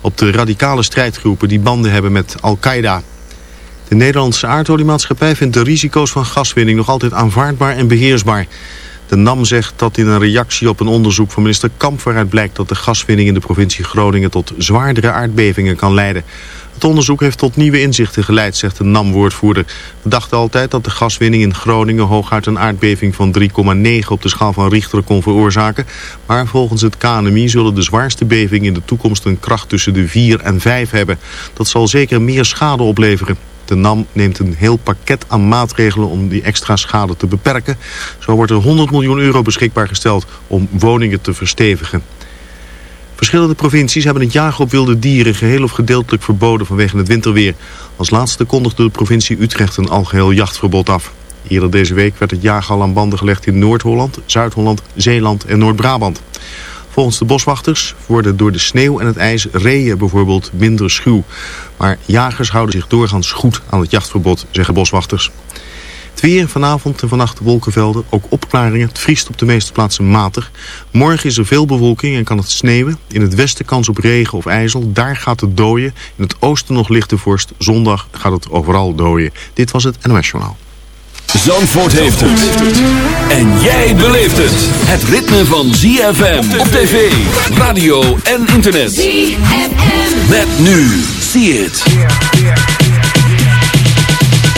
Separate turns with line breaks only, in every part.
op de radicale strijdgroepen die banden hebben met Al-Qaeda. De Nederlandse aardoliemaatschappij vindt de risico's van gaswinning nog altijd aanvaardbaar en beheersbaar. De NAM zegt dat in een reactie op een onderzoek van minister Kamp... waaruit blijkt dat de gaswinning in de provincie Groningen... tot zwaardere aardbevingen kan leiden. Het onderzoek heeft tot nieuwe inzichten geleid, zegt de NAM-woordvoerder. We dachten altijd dat de gaswinning in Groningen... hooguit een aardbeving van 3,9 op de schaal van Richter kon veroorzaken. Maar volgens het KNMI zullen de zwaarste bevingen in de toekomst... een kracht tussen de 4 en 5 hebben. Dat zal zeker meer schade opleveren. De NAM neemt een heel pakket aan maatregelen om die extra schade te beperken. Zo wordt er 100 miljoen euro beschikbaar gesteld om woningen te verstevigen. Verschillende provincies hebben het jagen op wilde dieren geheel of gedeeltelijk verboden vanwege het winterweer. Als laatste kondigde de provincie Utrecht een algeheel jachtverbod af. Eerder deze week werd het jagen al aan banden gelegd in Noord-Holland, Zuid-Holland, Zeeland en Noord-Brabant. Volgens de boswachters worden door de sneeuw en het ijs reeën bijvoorbeeld minder schuw. Maar jagers houden zich doorgaans goed aan het jachtverbod, zeggen boswachters. Het weer vanavond en vannacht wolkenvelden, ook opklaringen. Het vriest op de meeste plaatsen matig. Morgen is er veel bewolking en kan het sneeuwen. In het westen kans op regen of ijzel. Daar gaat het dooien. In het oosten nog lichte vorst. Zondag gaat het overal dooien. Dit was het NOS Journaal.
Zandvoort heeft het. En jij beleeft het. Het ritme van ZFM op tv, radio en internet. ZFM. Met nu. See it.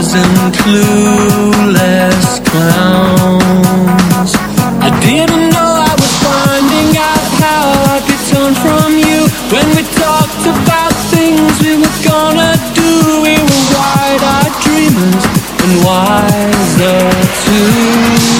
And clueless clowns. I didn't know I was finding out how I'd be torn from you when we talked about things we were gonna do. We were wide-eyed dreamers and wiser too.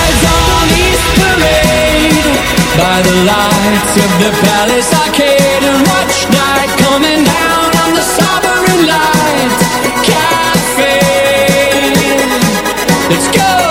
by the lights of the Palace Arcade and watch night coming down on the sovereign light cafe. Let's go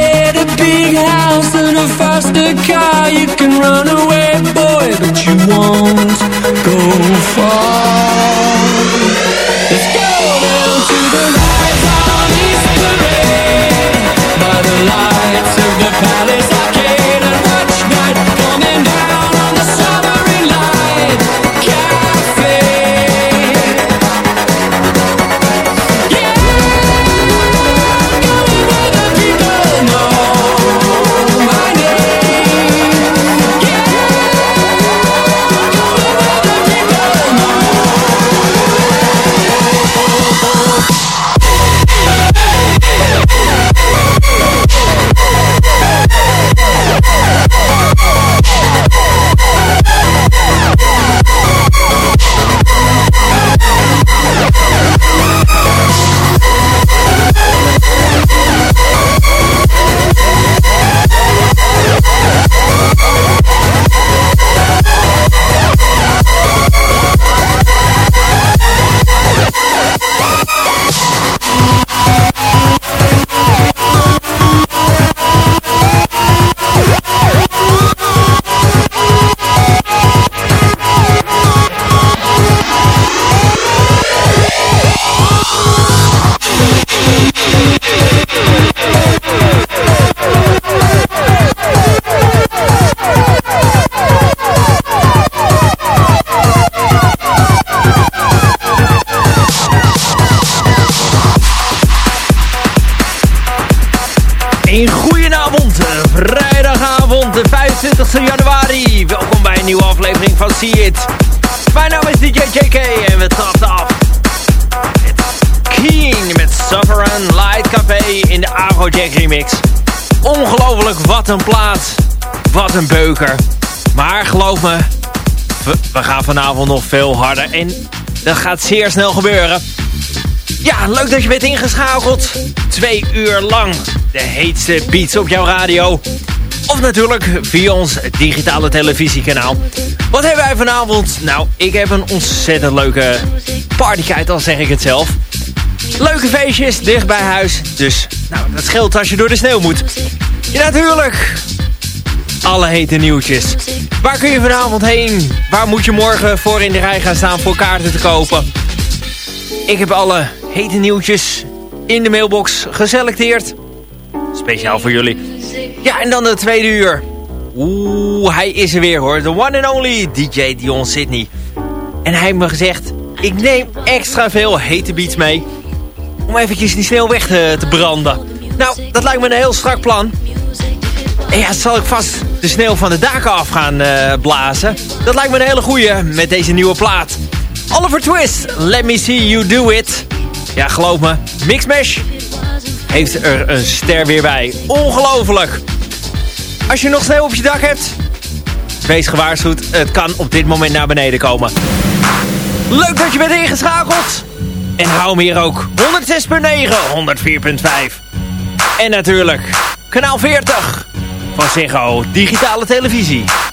can run away, boy, but you won't go far.
Een beuker. Maar geloof me, we, gaan vanavond nog veel harder en dat gaat zeer snel gebeuren. Ja, leuk dat je bent ingeschakeld. Twee uur lang de heetste beats op jouw radio. Of natuurlijk via ons digitale televisiekanaal. Wat hebben wij vanavond? Nou, ik heb een ontzettend leuke partykite, al zeg ik het zelf. Leuke feestjes dicht bij huis. Dus, nou, dat scheelt als je door de sneeuw moet. Ja, natuurlijk. Alle hete nieuwtjes. Waar kun je vanavond heen? Waar moet je morgen voor in de rij gaan staan voor kaarten te kopen? Ik heb alle hete nieuwtjes in de mailbox geselecteerd. Speciaal voor jullie. Ja, en dan de tweede uur. Oeh, hij is er weer hoor. The one and only DJ Dion Sydney. En hij heeft me gezegd, ik neem extra veel hete beats mee. Om eventjes die sneeuw weg te, te branden. Nou, dat lijkt me een heel strak plan. En ja, zal ik vast de sneeuw van de daken af gaan eh, blazen. Dat lijkt me een hele goeie met deze nieuwe plaat. Oliver Twist, Let Me See You Do It. Ja, geloof me, Mixmash heeft er een ster weer bij. Ongelooflijk. Als je nog sneeuw op je dak hebt, wees gewaarschuwd. Het kan op dit moment naar beneden komen. Leuk dat je bent ingeschakeld. En hou hem hier ook. 106.9, 104.5. En natuurlijk, kanaal 40 van Digitale Televisie.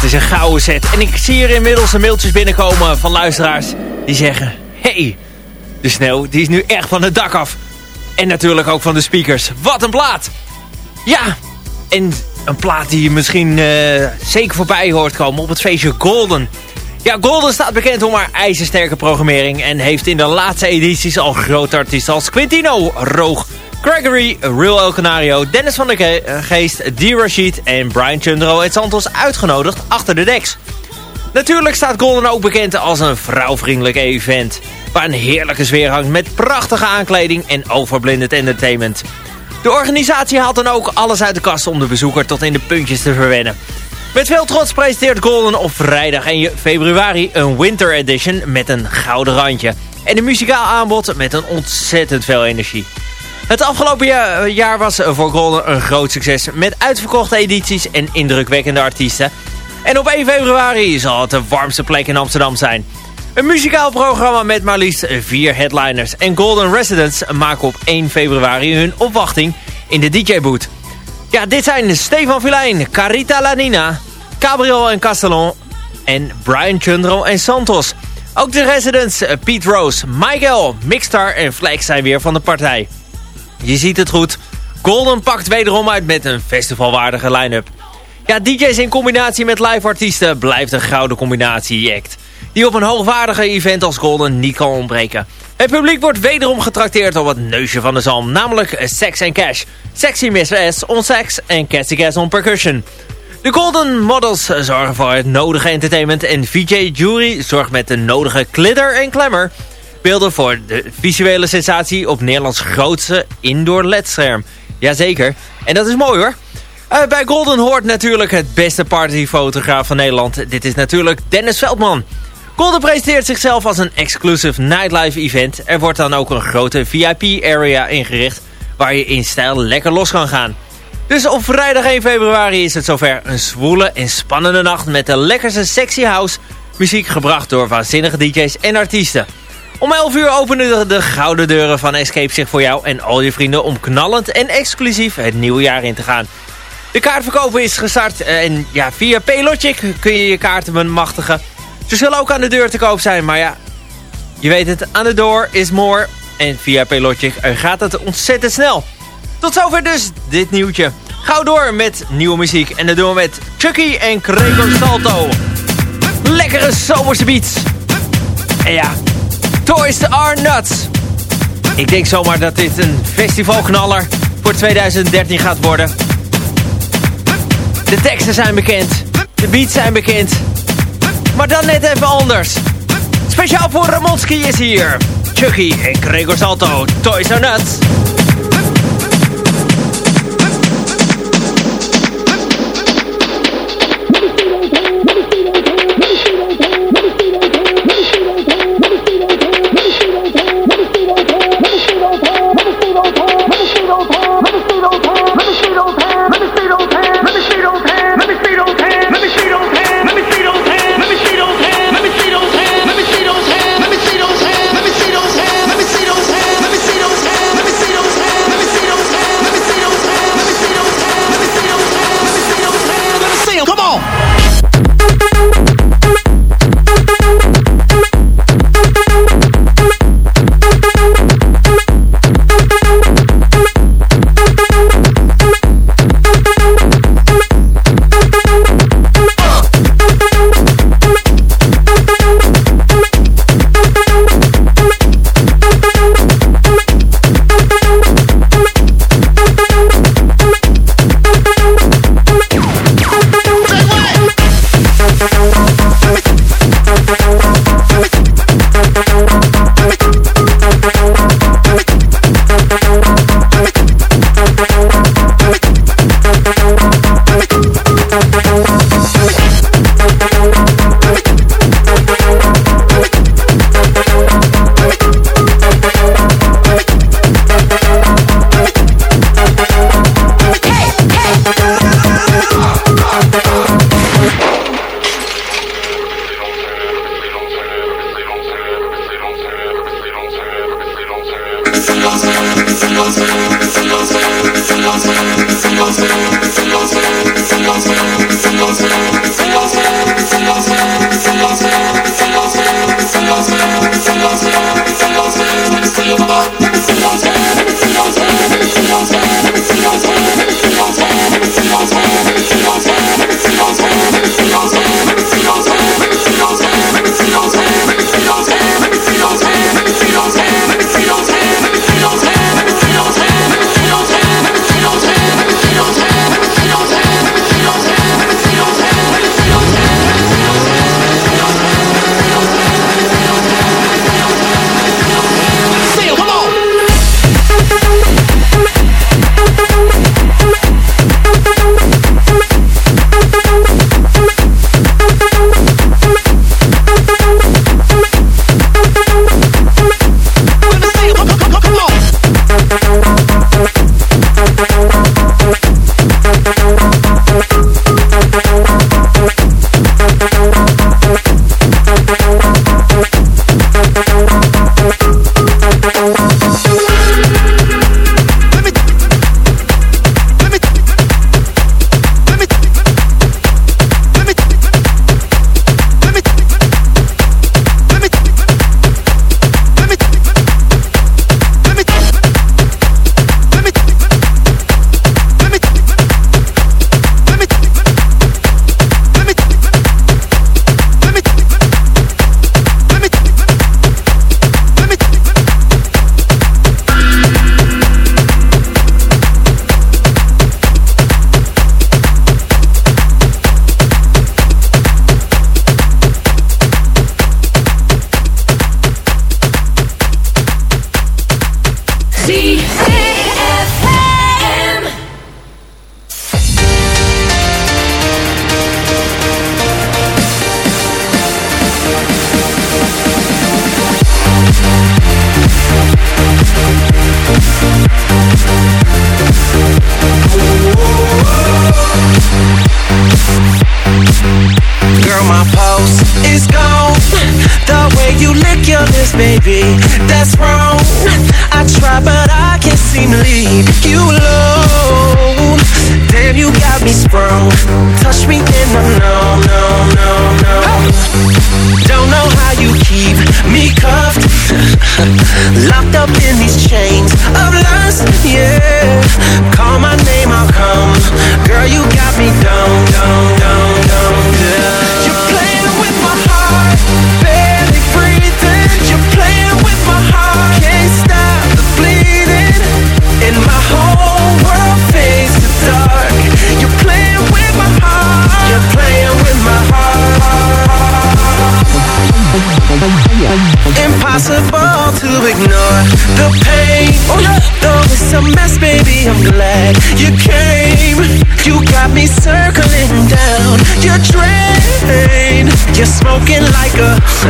Dit is een gouden set. En ik zie hier inmiddels een mailtjes binnenkomen van luisteraars die zeggen... Hey, de sneeuw die is nu echt van het dak af. En natuurlijk ook van de speakers. Wat een plaat! Ja, en een plaat die je misschien uh, zeker voorbij hoort komen op het feestje Golden. Ja, Golden staat bekend om haar ijzersterke programmering... en heeft in de laatste edities al grote artiesten als Quintino, Roog, Gregory, Real El Canario, Dennis van der eh, Geest, D. Rashid en Brian Chundro en Santos uitgenodigd achter de deks. Natuurlijk staat Golden ook bekend als een vrouwvriendelijk event... waar een heerlijke sfeer hangt met prachtige aankleding en overblindend entertainment... De organisatie haalt dan ook alles uit de kast om de bezoeker tot in de puntjes te verwennen. Met veel trots presenteert Golden op vrijdag 1 februari een Winter Edition met een gouden randje. En een muzikaal aanbod met een ontzettend veel energie. Het afgelopen jaar was voor Golden een groot succes met uitverkochte edities en indrukwekkende artiesten. En op 1 februari zal het de warmste plek in Amsterdam zijn. Een muzikaal programma met maar liefst vier headliners. En Golden Residents maken op 1 februari hun opwachting in de DJ-boot. Ja, dit zijn Stefan Vilijn, Carita Lanina, Gabriel en Castellon en Brian Chundro en Santos. Ook de residents eh, Pete Rose, Michael, Mixstar en Flex zijn weer van de partij. Je ziet het goed, Golden pakt wederom uit met een festivalwaardige line-up. Ja, DJ's in combinatie met live artiesten blijft een gouden combinatie act die op een hoogwaardige event als Golden niet kan ontbreken. Het publiek wordt wederom getrakteerd op het neusje van de zalm, namelijk Sex and Cash. Sexy Miss S on sex en Cassie Cass on percussion. De Golden Models zorgen voor het nodige entertainment en VJ Jury zorgt met de nodige glitter en glamour. Beelden voor de visuele sensatie op Nederlands grootste indoor LED-scherm. Jazeker, en dat is mooi hoor. Uh, bij Golden hoort natuurlijk het beste partyfotograaf van Nederland. Dit is natuurlijk Dennis Veldman. Golden presenteert zichzelf als een exclusive nightlife event. Er wordt dan ook een grote VIP-area ingericht waar je in stijl lekker los kan gaan. Dus op vrijdag 1 februari is het zover een zwoele en spannende nacht met de lekkerste sexy house muziek gebracht door waanzinnige DJ's en artiesten. Om 11 uur openen de gouden deuren van Escape zich voor jou en al je vrienden om knallend en exclusief het nieuwe jaar in te gaan. De kaartverkoop is gestart en ja, via Paylogic kun je je kaarten bemachtigen ze zullen ook aan de deur te koop zijn, maar ja, je weet het, aan de door is more. En via Pelogic gaat het ontzettend snel. Tot zover dus dit nieuwtje. Gauw door met nieuwe muziek. En dat doen we met Chucky en Gregor Salto. Lekkere zomerse beats. En ja, Toys Are Nuts. Ik denk zomaar dat dit een festivalknaller voor 2013 gaat worden. De teksten zijn bekend. De beats zijn bekend maar dan net even anders. Speciaal voor Ramonski is hier. Chucky en Gregor Salto, Toys are Nuts.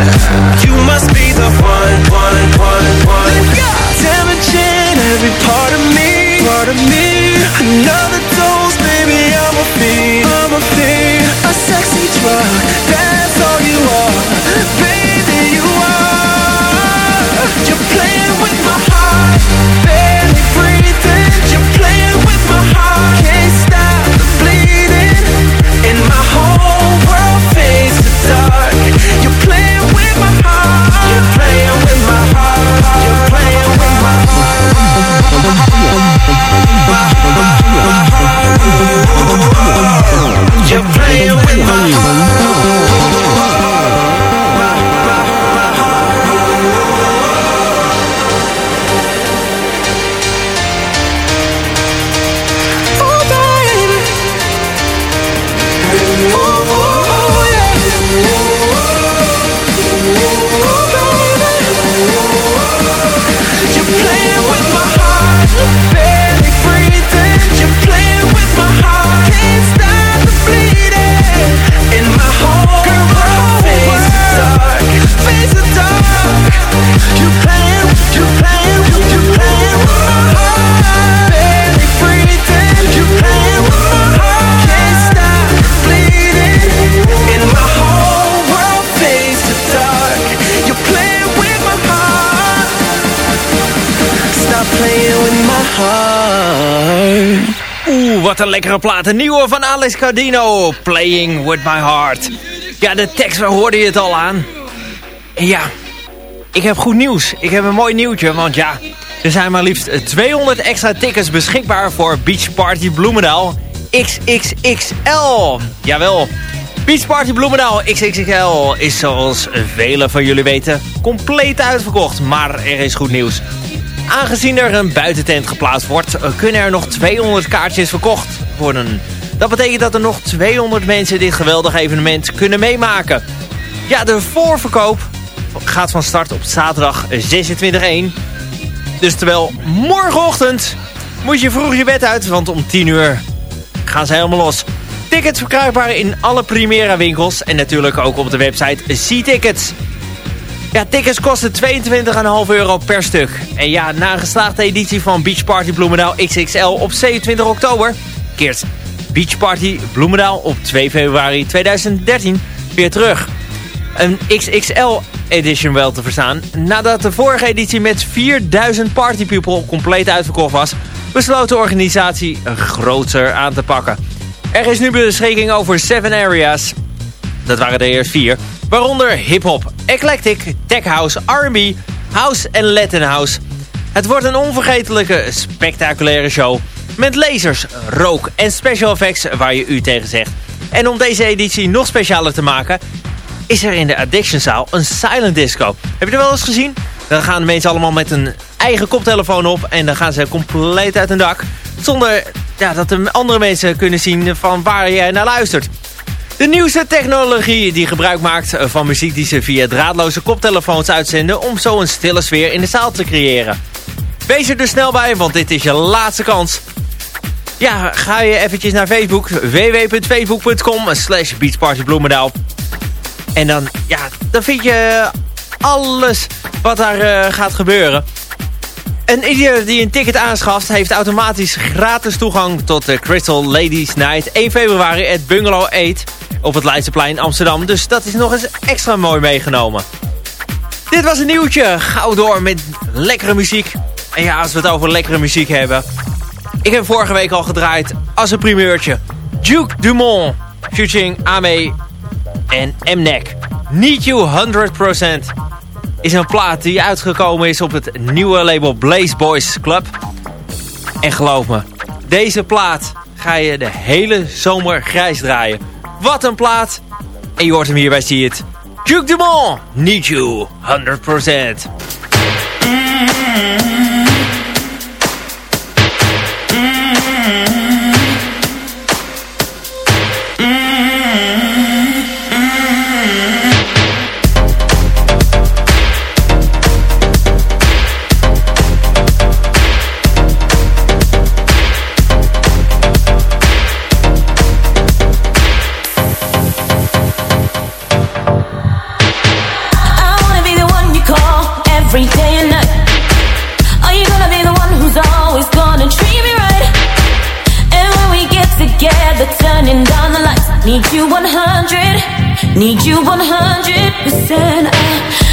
My
plaat. Een nieuwe van Alex Cardino. Playing with my heart. Ja, de tekst, waar hoorde je het al aan? Ja, ik heb goed nieuws. Ik heb een mooi nieuwtje, want ja... Er zijn maar liefst 200 extra tickets beschikbaar voor Beach Party Bloemendaal XXXL. Jawel, Beach Party Bloemendaal XXXL is zoals velen van jullie weten compleet uitverkocht. Maar er is goed nieuws. Aangezien er een buitentent geplaatst wordt, kunnen er nog 200 kaartjes verkocht Dat betekent dat er nog 200 mensen dit geweldige evenement kunnen meemaken. Ja, de voorverkoop gaat van start op zaterdag 26-1. Dus terwijl morgenochtend moet je vroeg je bed uit, want om 10 uur gaan ze helemaal los. Tickets verkrijgbaar in alle Primera winkels en natuurlijk ook op de website C-Tickets. Ja, tickets kosten 22,5 euro per stuk. En ja, na een geslaagde editie van Beach Party Bloemendaal XXL op 27 oktober... Beach Party Bloemendaal op 2 februari 2013 weer terug. Een XXL edition wel te verstaan. Nadat de vorige editie met 4000 party people compleet uitverkocht was... besloot de organisatie groter aan te pakken. Er is nu beschikking over 7 areas. Dat waren de eerste vier. Waaronder hip-hop, eclectic, tech house, R&B, house en Latin house. Het wordt een onvergetelijke, spectaculaire show. Met lasers, rook en special effects waar je u tegen zegt. En om deze editie nog specialer te maken... is er in de Addictionzaal een silent disco. Heb je er wel eens gezien? Dan gaan de mensen allemaal met een eigen koptelefoon op... en dan gaan ze compleet uit hun dak... zonder ja, dat de andere mensen kunnen zien van waar jij naar luistert. De nieuwste technologie die gebruik maakt van muziek die ze via draadloze koptelefoons uitzenden... om zo een stille sfeer in de zaal te creëren. Wees er dus snel bij, want dit is je laatste kans. Ja, ga je eventjes naar Facebook, www.facebook.com slash beachpartybloemendaal. En dan, ja, dan vind je alles wat daar uh, gaat gebeuren. En ieder die een ticket aanschaft heeft automatisch gratis toegang tot de Crystal Ladies Night 1 februari at Bungalow 8 op het Leidseplein Amsterdam. Dus dat is nog eens extra mooi meegenomen. Dit was een nieuwtje. Gauw door met lekkere muziek. En ja, als we het over lekkere muziek hebben. Ik heb vorige week al gedraaid als een primeurtje. Duke Dumont, featuring Ame en Mnek. Need You 100% is een plaat die uitgekomen is op het nieuwe label Blaze Boys Club. En geloof me, deze plaat ga je de hele zomer grijs draaien. Wat een plaat! En je hoort hem hier bij See It. Duke Dumont, Need You 100%.
Need you 100%. I,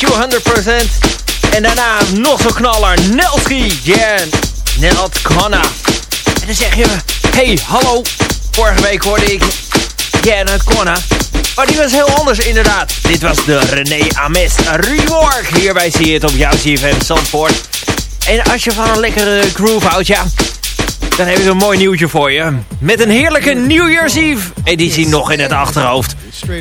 Need You 100%.
En daarna nog zo'n knaller, Nelski, yeah, Nelt Konna. En dan zeg je, hey, hallo. Vorige week hoorde ik Janet Konna. Maar die was heel anders inderdaad. Dit was de René Ames rework. Hierbij zie je het op jouw CFM Zandvoort. En als je van een lekkere groove houdt, ja... Dan heb ik een mooi nieuwtje voor je. Met een heerlijke New Year's Eve editie nog in het achterhoofd.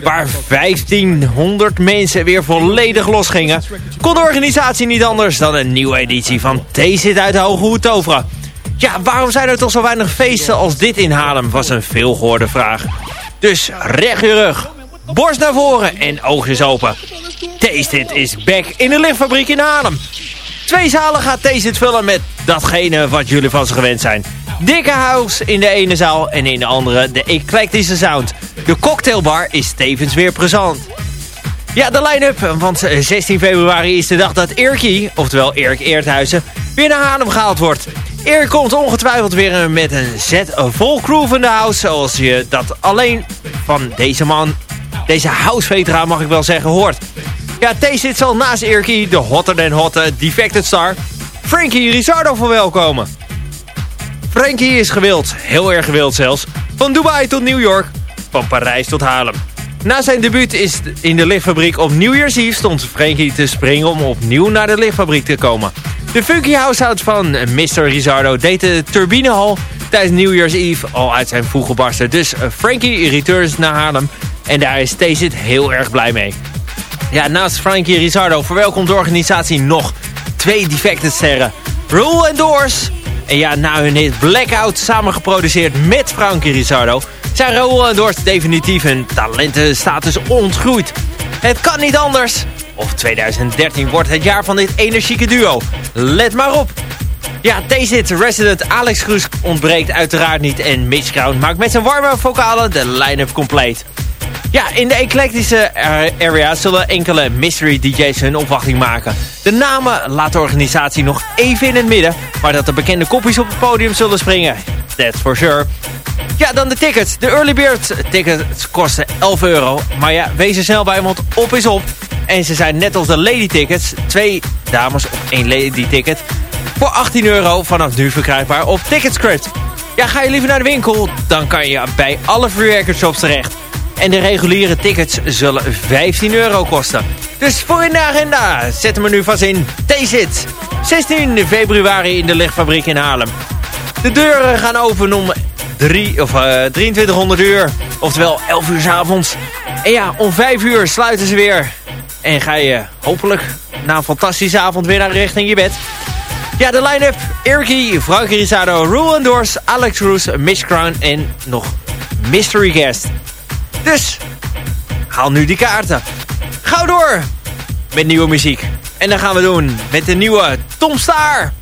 Waar 1500 mensen weer volledig losgingen... kon de organisatie niet anders dan een nieuwe editie van T-Zit uit de Hoge Hoed toveren. Ja, waarom zijn er toch zo weinig feesten als dit in Haarlem? Was een veelgehoorde vraag. Dus recht je rug, borst naar voren en oogjes open. Taste It is back in de lichtfabriek in Haarlem. Twee zalen gaat Taste It vullen met datgene wat jullie van ze gewend zijn. Dikke house in de ene zaal en in de andere de eclectische sound. De cocktailbar is tevens weer present. Ja, de line-up, want 16 februari is de dag dat Eerkie, oftewel Erik Eerthuizen, weer naar Haarlem gehaald wordt. Erik komt ongetwijfeld weer met een set vol groove in de house, zoals je dat alleen van deze man, deze house-veteraan mag ik wel zeggen, hoort. Ja, T zit zal naast Eerkie, de hotter than hotte defected star, Frankie Rizardo verwelkomen. Frankie is gewild, heel erg gewild zelfs, van Dubai tot New York, van Parijs tot Haarlem. Na zijn debuut is in de lichtfabriek op New Year's Eve stond Frankie te springen om opnieuw naar de lichtfabriek te komen. De funky househoud van Mr. Rizardo deed de turbinehal tijdens New Year's Eve al uit zijn voegen barsten. Dus Frankie returns naar Haarlem en daar is Tazit heel erg blij mee. Ja, naast Frankie Rizardo verwelkomt de organisatie nog twee defected sterren. Rule and Doors. En ja, na hun hit Blackout samen geproduceerd met Frankie Rizardo... zijn Raoul en Doors definitief hun talentenstatus ontgroeid. Het kan niet anders. Of 2013 wordt het jaar van dit energieke duo. Let maar op. Ja, deze resident Alex Groes ontbreekt uiteraard niet. En Mitch Crown maakt met zijn warme vocalen de line-up compleet. Ja, in de eclectische area zullen enkele mystery DJ's hun opwachting maken. De namen laat de organisatie nog even in het midden, maar dat de bekende kopjes op het podium zullen springen. That's for sure. Ja, dan de tickets. De early bird tickets kosten 11 euro. Maar ja, wees er snel bij, want op is op. En ze zijn net als de lady tickets, twee dames op één lady ticket, voor 18 euro vanaf nu verkrijgbaar op Ticketscript. Ja, ga je liever naar de winkel, dan kan je bij alle free shops terecht. En de reguliere tickets zullen 15 euro kosten. Dus voor in de agenda, zet hem er nu vast in. T-Zit, 16 februari in de lichtfabriek in Haarlem. De deuren gaan open om 3, of, uh, 2300 uur, oftewel 11 uur s avonds. En ja, om 5 uur sluiten ze weer. En ga je hopelijk na een fantastische avond weer naar richting je bed. Ja, de line-up. Erky, Frankie Rizado, Rule Alex Roos, Mitch Crown en nog Mystery Guest. Dus, haal nu die kaarten. Gauw door met nieuwe muziek. En dan gaan we doen met de nieuwe Tom Staar.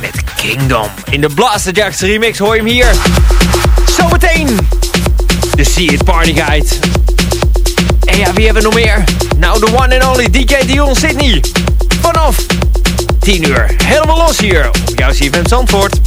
Met Kingdom. In de Blaster Jacks remix hoor je hem hier. Zometeen. De See It Party Guide. En ja, wie hebben we nog meer? Nou, de one and only DJ Dion Sydney. Vanaf 10 uur. Helemaal los hier op jouw CFM Zandvoort.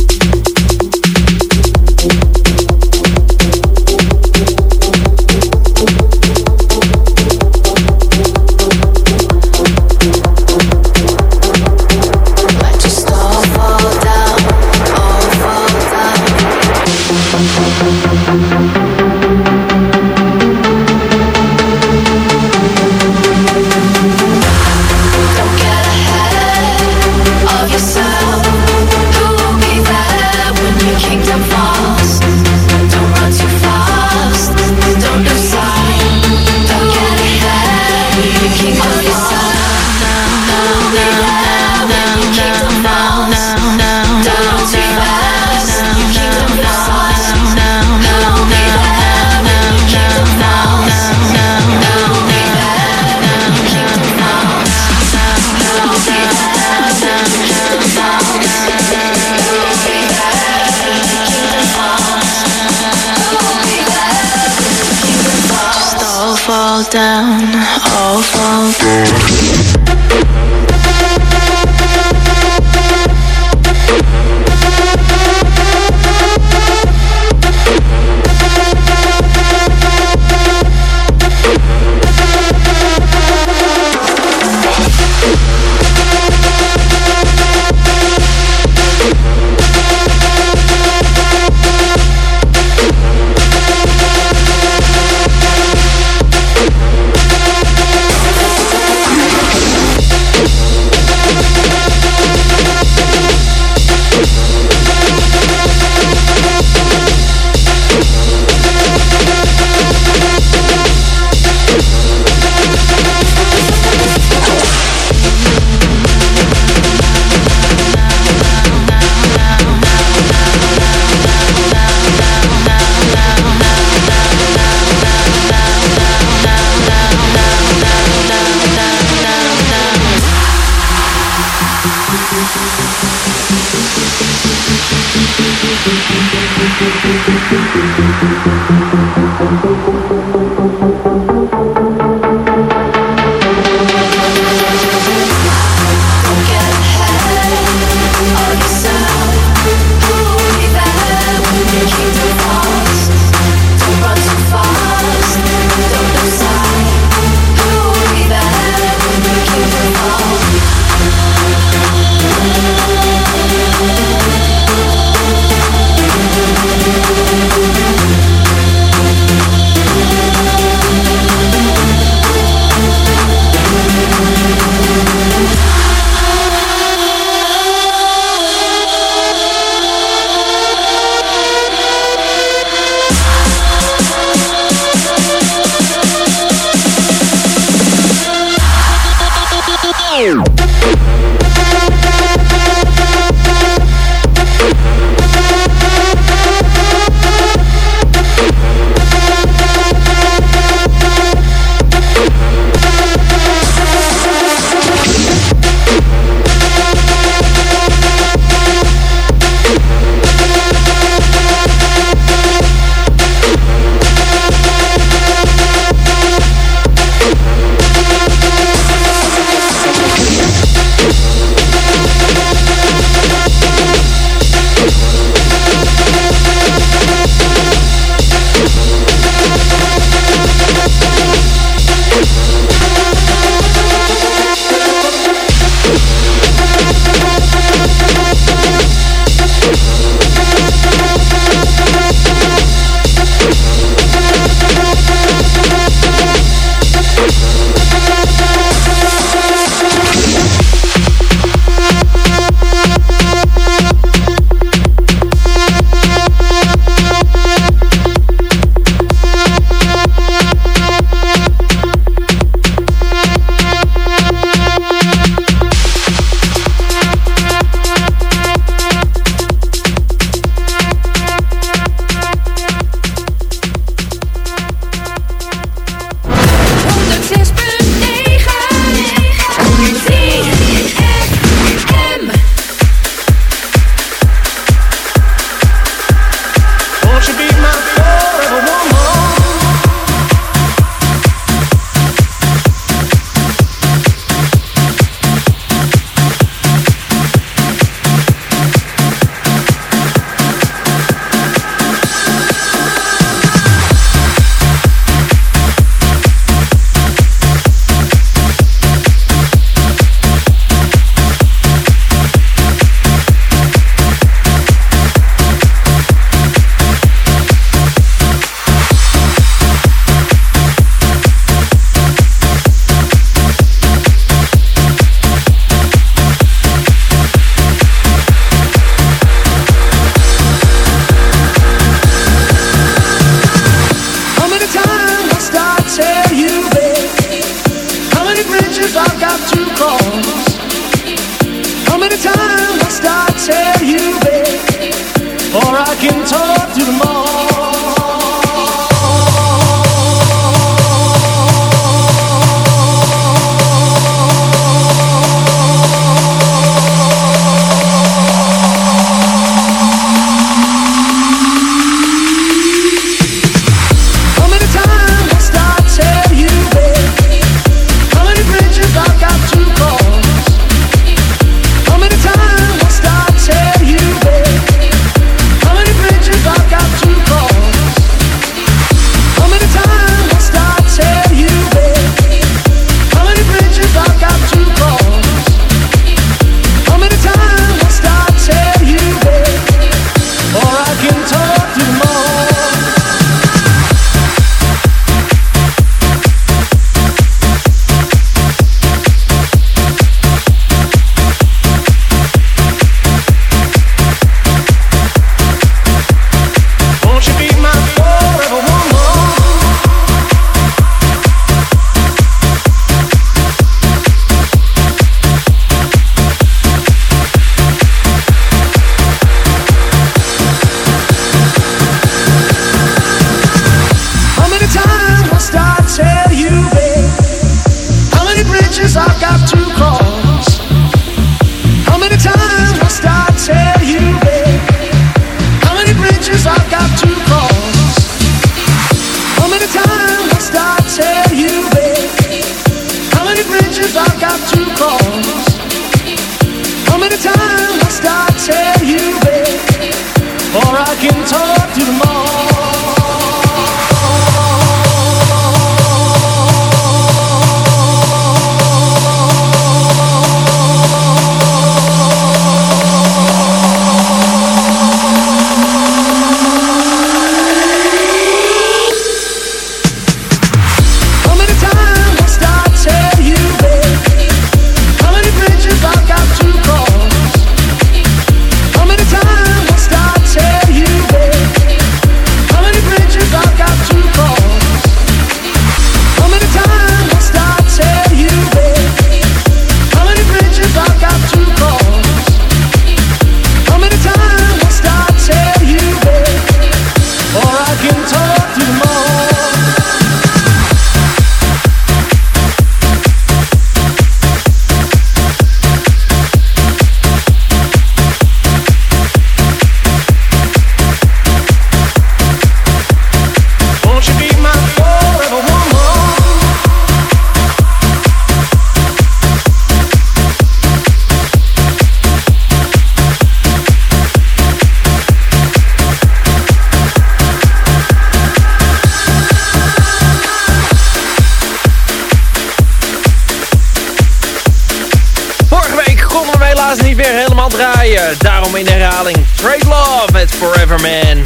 Draaien. Daarom in herhaling. Great Love met Forever Man.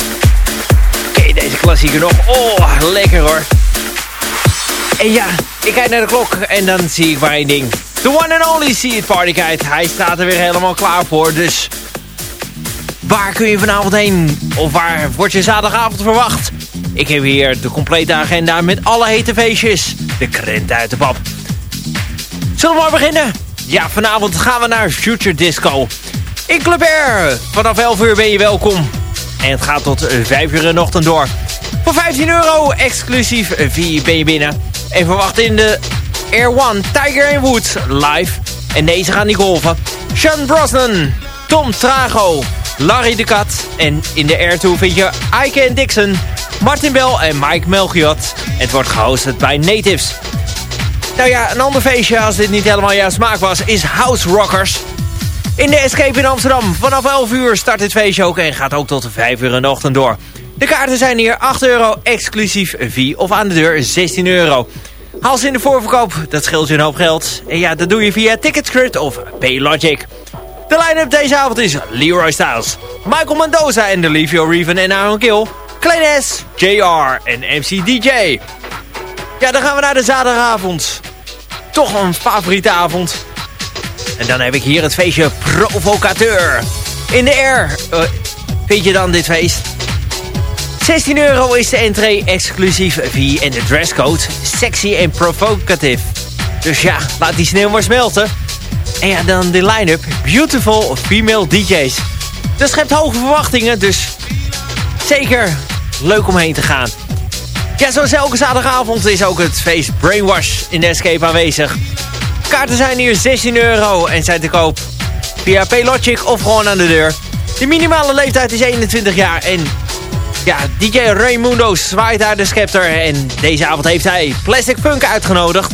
Je deze klassieker nog? Oh, lekker hoor. En ja, ik kijk naar de klok en dan zie ik maar één ding. The one and only See It Party Guide. Hij staat er weer helemaal klaar voor, dus... Waar kun je vanavond heen? Of waar wordt je zaterdagavond verwacht? Ik heb hier de complete agenda met alle hete feestjes. De krent uit de pap. Zullen we maar beginnen? Ja, vanavond gaan we naar Future Disco. In Club Air. Vanaf 11 uur ben je welkom. En het gaat tot 5 uur in de ochtend door. Voor 15 euro exclusief VIP ben je binnen. En verwacht in de Air One Tiger Woods live. En deze gaan die golven. Sean Brosnan, Tom Trago, Larry de Kat. En in de Air 2 vind je Ike en Dixon, Martin Bell en Mike Melchiot. Het wordt gehosted bij Natives. Nou ja, een ander feestje als dit niet helemaal jouw smaak was, is House Rockers. In de Escape in Amsterdam. Vanaf 11 uur start dit feestje ook en gaat ook tot 5 uur in de ochtend door. De kaarten zijn hier 8 euro exclusief V of aan de deur 16 euro. Haal ze in de voorverkoop, dat scheelt je een hoop geld. En ja, dat doe je via Ticketscript of Paylogic. De line-up deze avond is Leroy Styles, Michael Mendoza en Delivio Reven en Aaron Kill, Klein S, JR en MC DJ. Ja, dan gaan we naar de zaterdagavond. Toch een favoriete avond. En dan heb ik hier het feestje Provocateur. In de air uh, vind je dan dit feest. 16 euro is de entree exclusief via en de dresscode sexy en provocative. Dus ja, laat die sneeuw maar smelten. En ja, dan de line-up beautiful female DJ's. Dat schept hoge verwachtingen, dus zeker leuk om heen te gaan. Ja, zoals elke zaterdagavond is ook het feest Brainwash in de Escape aanwezig. Kaarten zijn hier 16 euro en zijn te koop via Paylogic of gewoon aan de deur. De minimale leeftijd is 21 jaar en ja, DJ Raymundo zwaait daar de scepter en deze avond heeft hij Plastic Funk uitgenodigd.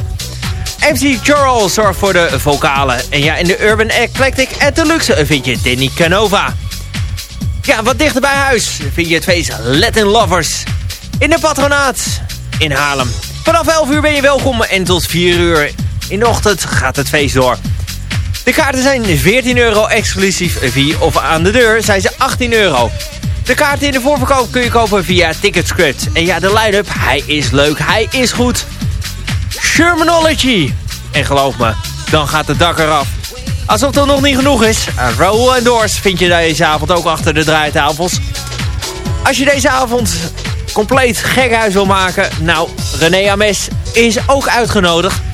MC Charles zorgt voor de vocalen. En ja, in de Urban Eclectic en Deluxe vind je Danny Canova. Ja, wat dichter bij huis vind je het feest Latin Lovers. In de patronaat in Haarlem. Vanaf 11 uur ben je welkom en tot 4 uur in de ochtend gaat het feest door. De kaarten zijn 14 euro exclusief via of aan de deur zijn ze 18 euro. De kaarten in de voorverkoop kun je kopen via Ticketscript. En ja, de line-up, hij is leuk, hij is goed. Shermanology. En geloof me, dan gaat het dak eraf. Alsof dat nog niet genoeg is, Raoul en Doors vind je deze avond ook achter de draaitafels. Als je deze avond compleet gekhuis wil maken, nou, René Ames is ook uitgenodigd.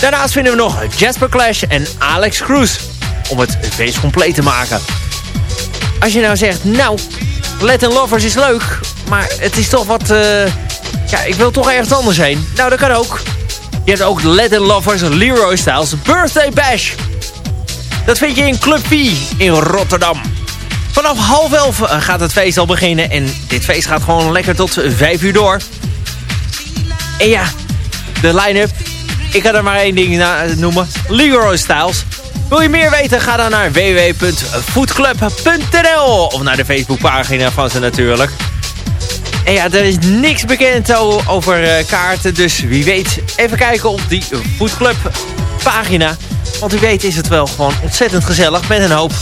Daarnaast vinden we nog Jasper Clash en Alex Cruz om het feest compleet te maken. Als je nou zegt, nou, Latin Lovers is leuk, maar het is toch wat... Uh, ja, ik wil toch ergens anders heen. Nou, dat kan ook. Je hebt ook Latin Lovers Leroy Styles Birthday Bash. Dat vind je in Club P in Rotterdam. Vanaf half elf eh, gaat het feest al beginnen. En dit feest gaat gewoon lekker tot vijf uur door. En ja, de line-up. Ik ga er maar één ding noemen. Leroy Styles. Wil je meer weten? Ga dan naar www.foodclub.nl Of naar de Facebookpagina van ze natuurlijk. En ja, er is niks bekend over eh, kaarten. Dus wie weet, even kijken op die Foodclub pagina. Want wie weet is het wel gewoon ontzettend gezellig met een hoop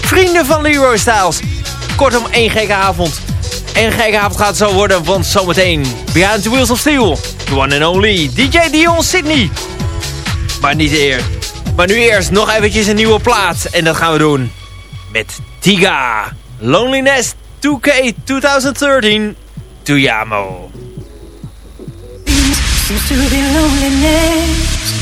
vrienden van Leroy Styles. Kortom, één gekke avond. Eén gekke avond gaat het zo worden, want zometeen Behind the Wheels of Steel. The one and only DJ Dion Sydney. Maar niet eer. Maar nu eerst nog eventjes een nieuwe plaat. En dat gaan we doen met Tiga. Loneliness 2K 2013. Tuyamo.
To be loneliness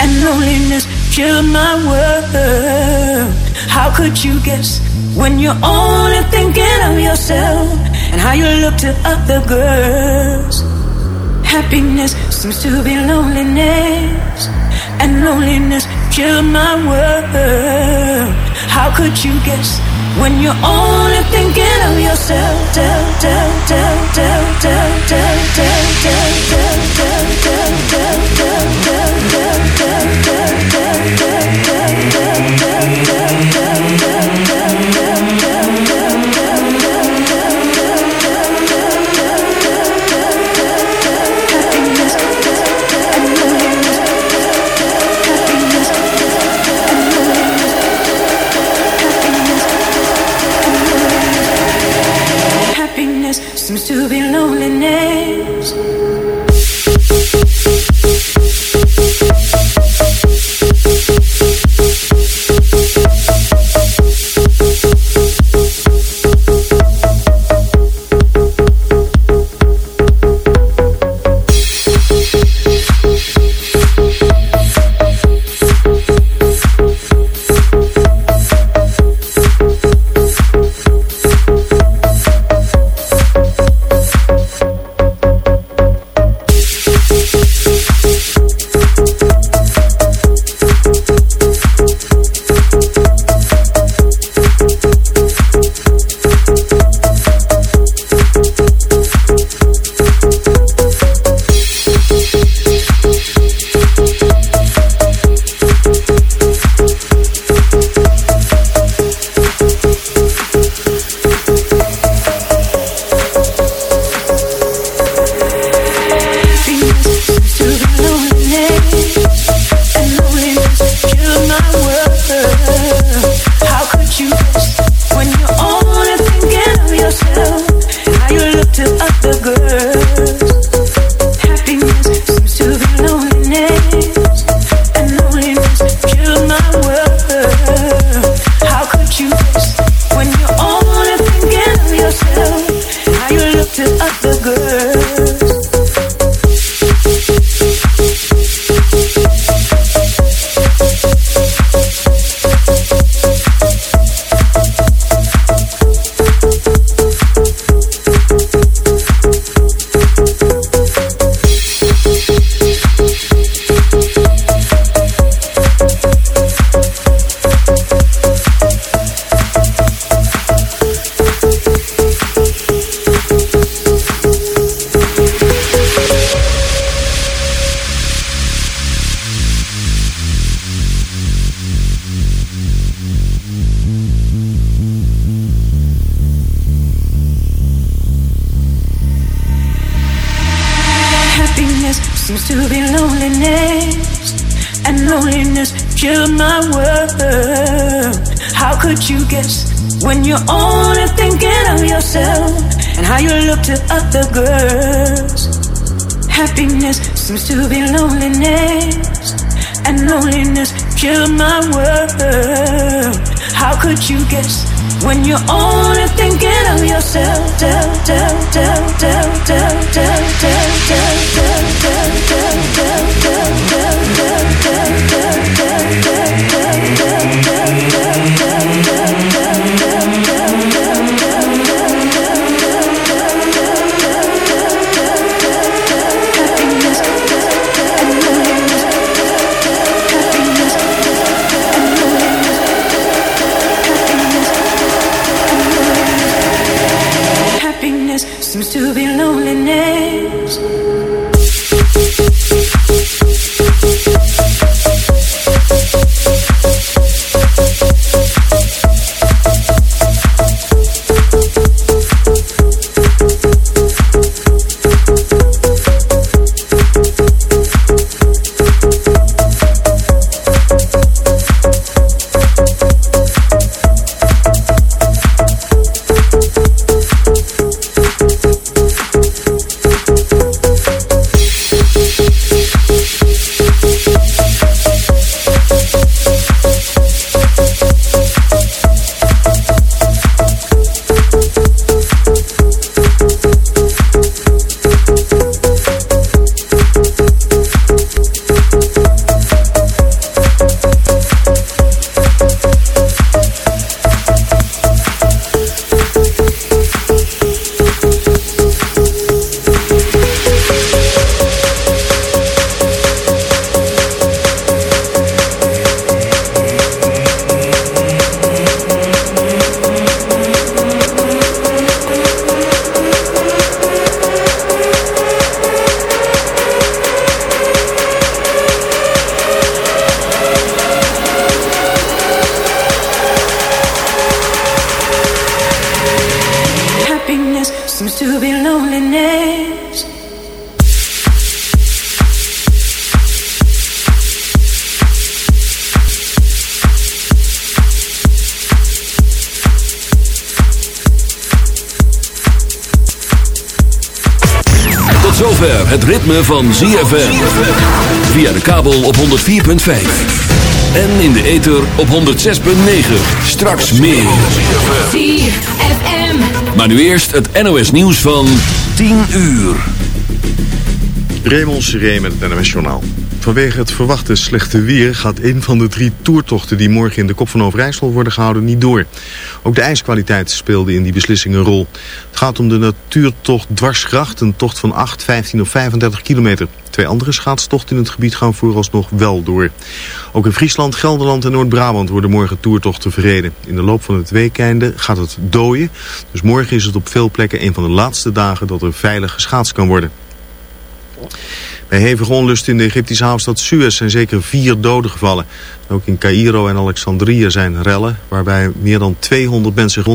And loneliness filled my world How could you guess When you're only thinking of yourself And how you look to other girls Happiness seems to be loneliness And loneliness filled my world How could you guess when you're only thinking of yourself. Tell, tell, tell, tell, tell, tell, tell, tell, tell, tell, tell, seems to be and loneliness killed my world.
How could
you guess when
you're only thinking of yourself
and how you look to other girls? Happiness seems to be loneliness,
and
loneliness killed my world.
How could you guess
when
you're only thinking of yourself?
Tell, tell, tell, tell, tell, tell, tell, tell, tell, tell, tell, tell, tell,
tell, tell, tell, tell. seems to be van ZFM. Via de kabel op 104.5. En in de ether op 106.9. Straks meer.
ZFM.
Maar nu eerst het NOS nieuws van 10 uur.
Raymond Seré met het NMS Journaal. Vanwege het verwachte slechte weer gaat een van de drie toertochten die morgen in de Kop van Overijssel worden gehouden niet door. Ook de ijskwaliteit speelde in die beslissing een rol. Het gaat om de natuurtocht Dwarsgracht, een tocht van 8, 15 of 35 kilometer. Twee andere schaatstochten in het gebied gaan vooralsnog wel door. Ook in Friesland, Gelderland en Noord-Brabant worden morgen toertochten verreden. In de loop van het weekende gaat het dooien. Dus morgen is het op veel plekken een van de laatste dagen dat er veilig geschaatst kan worden. Bij hevige onlust in de Egyptische hoofdstad Suez zijn zeker vier doden gevallen. Ook in Cairo en Alexandrië zijn rellen waarbij meer dan 200 mensen rond